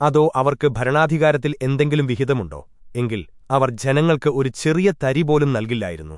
അതോ അവർക്ക് ഭരണാധികാരത്തിൽ എന്തെങ്കിലും വിഹിതമുണ്ടോ? എങ്കിൽ അവർ ജനങ്ങൾക്ക് ഒരു ചെറിയ തരി പോലും നൽകില്ലായിരുന്നു.